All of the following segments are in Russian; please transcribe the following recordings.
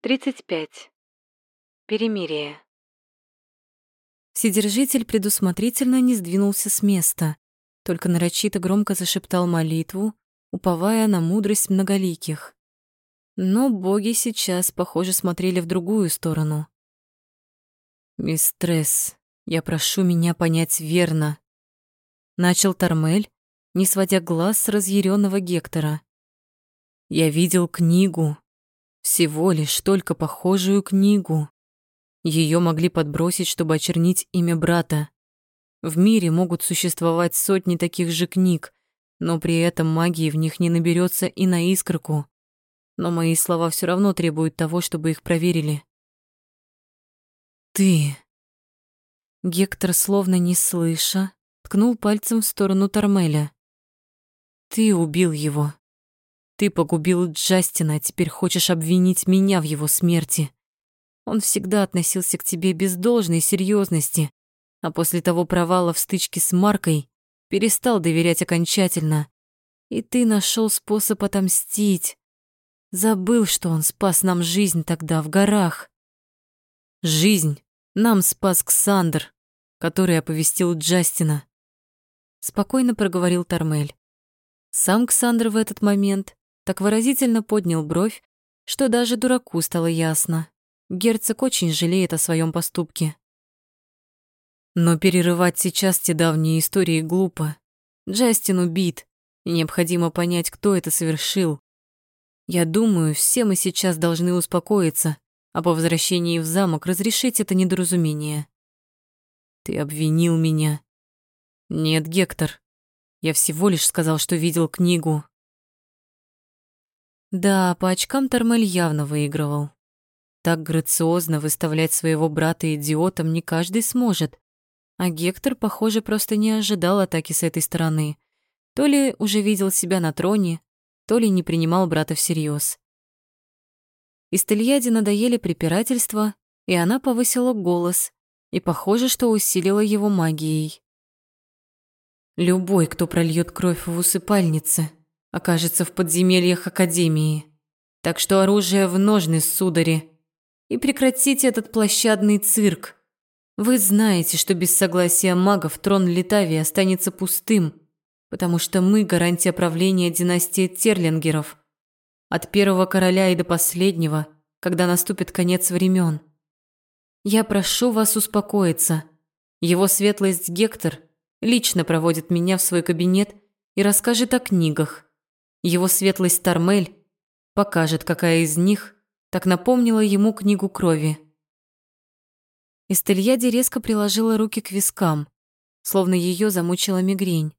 35. Перемирие. Вседержитель предусмотрительно не сдвинулся с места, только нарочито громко зашептал молитву, уповая на мудрость многоликих. Но боги сейчас, похоже, смотрели в другую сторону. «Мистресс, я прошу меня понять верно», — начал Тормель, не сводя глаз с разъяренного Гектора. «Я видел книгу, всего лишь только похожую книгу. Ее могли подбросить, чтобы очернить имя брата. В мире могут существовать сотни таких же книг, но при этом магии в них не наберется и на искорку. Но мои слова все равно требуют того, чтобы их проверили. «Ты...» Гектор, словно не слыша, ткнул пальцем в сторону Тормеля. «Ты убил его. Ты погубил Джастина, а теперь хочешь обвинить меня в его смерти. Он всегда относился к тебе без должной серьезности, а после того провала в стычке с Маркой перестал доверять окончательно. И ты нашел способ отомстить. Забыл, что он спас нам жизнь тогда в горах. Жизнь нам спас Ксандр, который оповестил Джастина. Спокойно проговорил Тормель. Сам Ксандр в этот момент так выразительно поднял бровь, что даже дураку стало ясно. Герцог очень жалеет о своем поступке. Но перерывать сейчас те давние истории глупо. Джастин убит, и необходимо понять, кто это совершил. Я думаю, все мы сейчас должны успокоиться, а по возвращении в замок разрешить это недоразумение. Ты обвинил меня. Нет, Гектор. Я всего лишь сказал, что видел книгу, да, по очкам Тормель явно выигрывал. Так грациозно выставлять своего брата идиотом не каждый сможет. А Гектор, похоже, просто не ожидал атаки с этой стороны. То ли уже видел себя на троне, то ли не принимал брата всерьез. Истельяде надоели препирательства, и она повысила голос, и похоже, что усилила его магией. «Любой, кто прольет кровь в усыпальнице, окажется в подземельях Академии. Так что оружие в ножны, судари. И прекратите этот площадный цирк. Вы знаете, что без согласия магов трон Литавии останется пустым, потому что мы гарантия правления династии Терлингеров. От первого короля и до последнего, когда наступит конец времен. Я прошу вас успокоиться. Его светлость Гектор лично проводит меня в свой кабинет и расскажет о книгах, его светлость Тормель покажет, какая из них так напомнила ему книгу крови. Эстельяди резко приложила руки к вискам, словно ее замучила мигрень.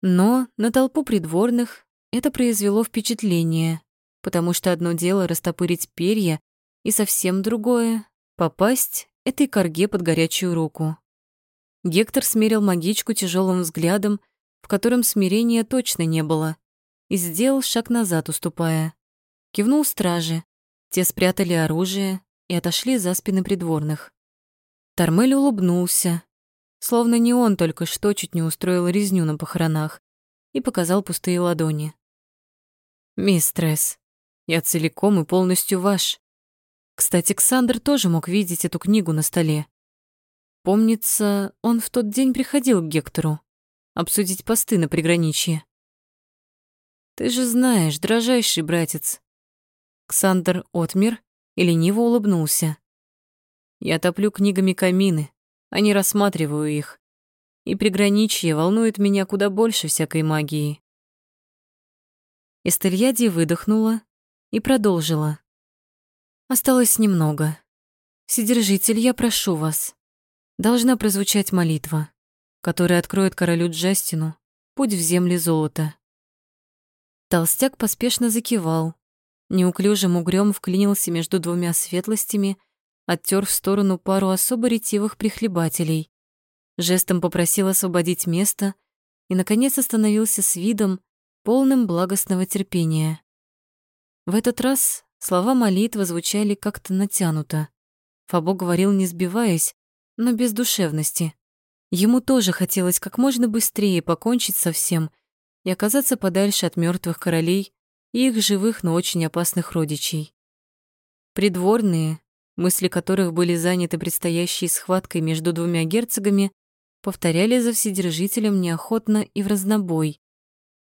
Но на толпу придворных это произвело впечатление, потому что одно дело растопырить перья, и совсем другое — попасть этой корге под горячую руку. Гектор смерил магичку тяжелым взглядом, в котором смирения точно не было, и сделал шаг назад, уступая. Кивнул страже. Те спрятали оружие и отошли за спины придворных. Тормель улыбнулся, словно не он только что чуть не устроил резню на похоронах, и показал пустые ладони. «Мистресс, я целиком и полностью ваш. Кстати, Ксандр тоже мог видеть эту книгу на столе. Помнится, он в тот день приходил к Гектору обсудить посты на приграничье. Ты же знаешь, дрожайший братец. Ксандр отмер и лениво улыбнулся. Я топлю книгами камины, а не рассматриваю их. И приграничье волнует меня куда больше всякой магии. Эстельяди выдохнула и продолжила. Осталось немного. Вседержитель, я прошу вас. Должна прозвучать молитва, которая откроет королю Джастину путь в земли золота. Толстяк поспешно закивал. Неуклюжим угрём вклинился между двумя светлостями, оттер в сторону пару особо ретивых прихлебателей. Жестом попросил освободить место и, наконец, остановился с видом, полным благостного терпения. В этот раз слова молитвы звучали как-то натянуто. Фабо говорил, не сбиваясь, но без душевности. Ему тоже хотелось как можно быстрее покончить со всем — и оказаться подальше от мертвых королей и их живых, но очень опасных родичей. Придворные, мысли которых были заняты предстоящей схваткой между двумя герцогами, повторяли за Вседержителем неохотно и в разнобой.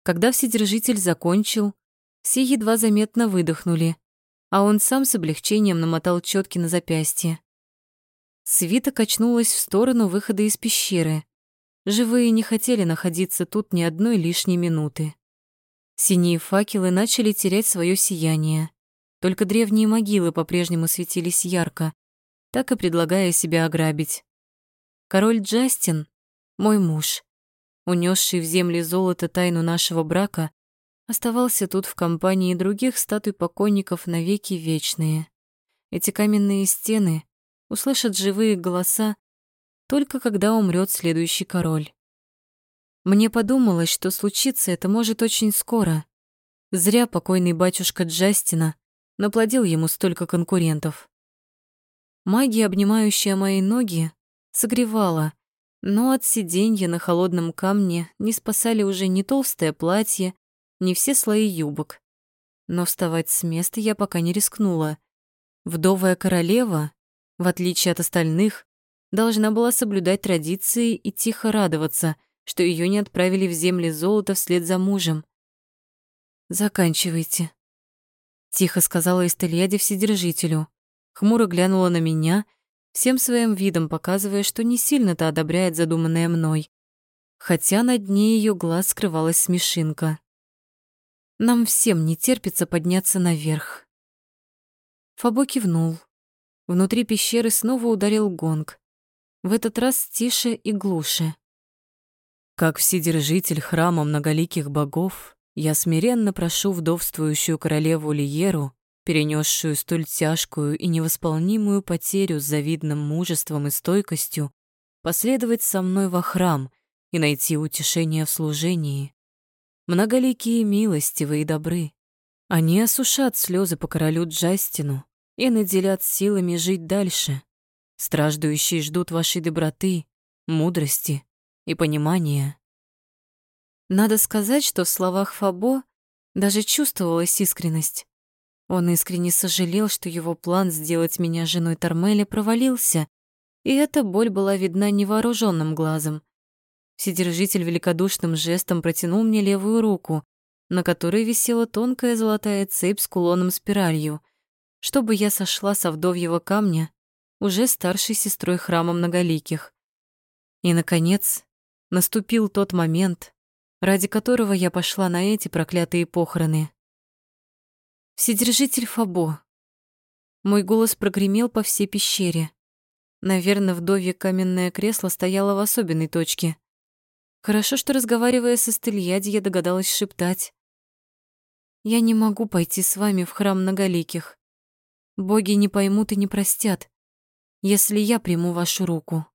Когда Вседержитель закончил, все едва заметно выдохнули, а он сам с облегчением намотал четки на запястье. Свита качнулась в сторону выхода из пещеры. Живые не хотели находиться тут ни одной лишней минуты. Синие факелы начали терять свое сияние. Только древние могилы по-прежнему светились ярко, так и предлагая себя ограбить. Король Джастин, мой муж, унесший в земли золото тайну нашего брака, оставался тут в компании других статуй покойников навеки вечные. Эти каменные стены услышат живые голоса только когда умрет следующий король. Мне подумалось, что случится это может очень скоро. Зря покойный батюшка Джастина наплодил ему столько конкурентов. Магия, обнимающая мои ноги, согревала, но от сиденья на холодном камне не спасали уже ни толстое платье, ни все слои юбок. Но вставать с места я пока не рискнула. Вдовая королева, в отличие от остальных, должна была соблюдать традиции и тихо радоваться, что ее не отправили в земли золота вслед за мужем. «Заканчивайте», Тихо сказала Эстельяде вседержителю. Хмуро глянула на меня, всем своим видом показывая, что не сильно-то одобряет задуманное мной. Хотя на дне ее глаз скрывалась смешинка. Нам всем не терпится подняться наверх. Фабо кивнул. Внутри пещеры снова ударил гонг. В этот раз тише и глуше. Как вседержитель храма многоликих богов, я смиренно прошу вдовствующую королеву Лиеру, перенесшую столь тяжкую и невосполнимую потерю с завидным мужеством и стойкостью, последовать со мной во храм и найти утешение в служении. Многоликие милостивы и добры. Они осушат слезы по королю Джастину и наделят силами жить дальше. Страждущие ждут вашей доброты, мудрости и понимания. Надо сказать, что в словах Фабо даже чувствовалась искренность. Он искренне сожалел, что его план сделать меня женой Тормеля провалился, и эта боль была видна невооруженным глазом. Вседержитель великодушным жестом протянул мне левую руку, на которой висела тонкая золотая цепь с кулоном-спиралью, чтобы я сошла со вдовьего камня, уже старшей сестрой храма многоликих. И, наконец, наступил тот момент, ради которого я пошла на эти проклятые похороны. Вседержитель Фабо. Мой голос прогремел по всей пещере. Наверное, вдовье каменное кресло стояло в особенной точке. Хорошо, что, разговаривая со Стельяди, я догадалась шептать. «Я не могу пойти с вами в храм многоликих. Боги не поймут и не простят, если я приму вашу руку».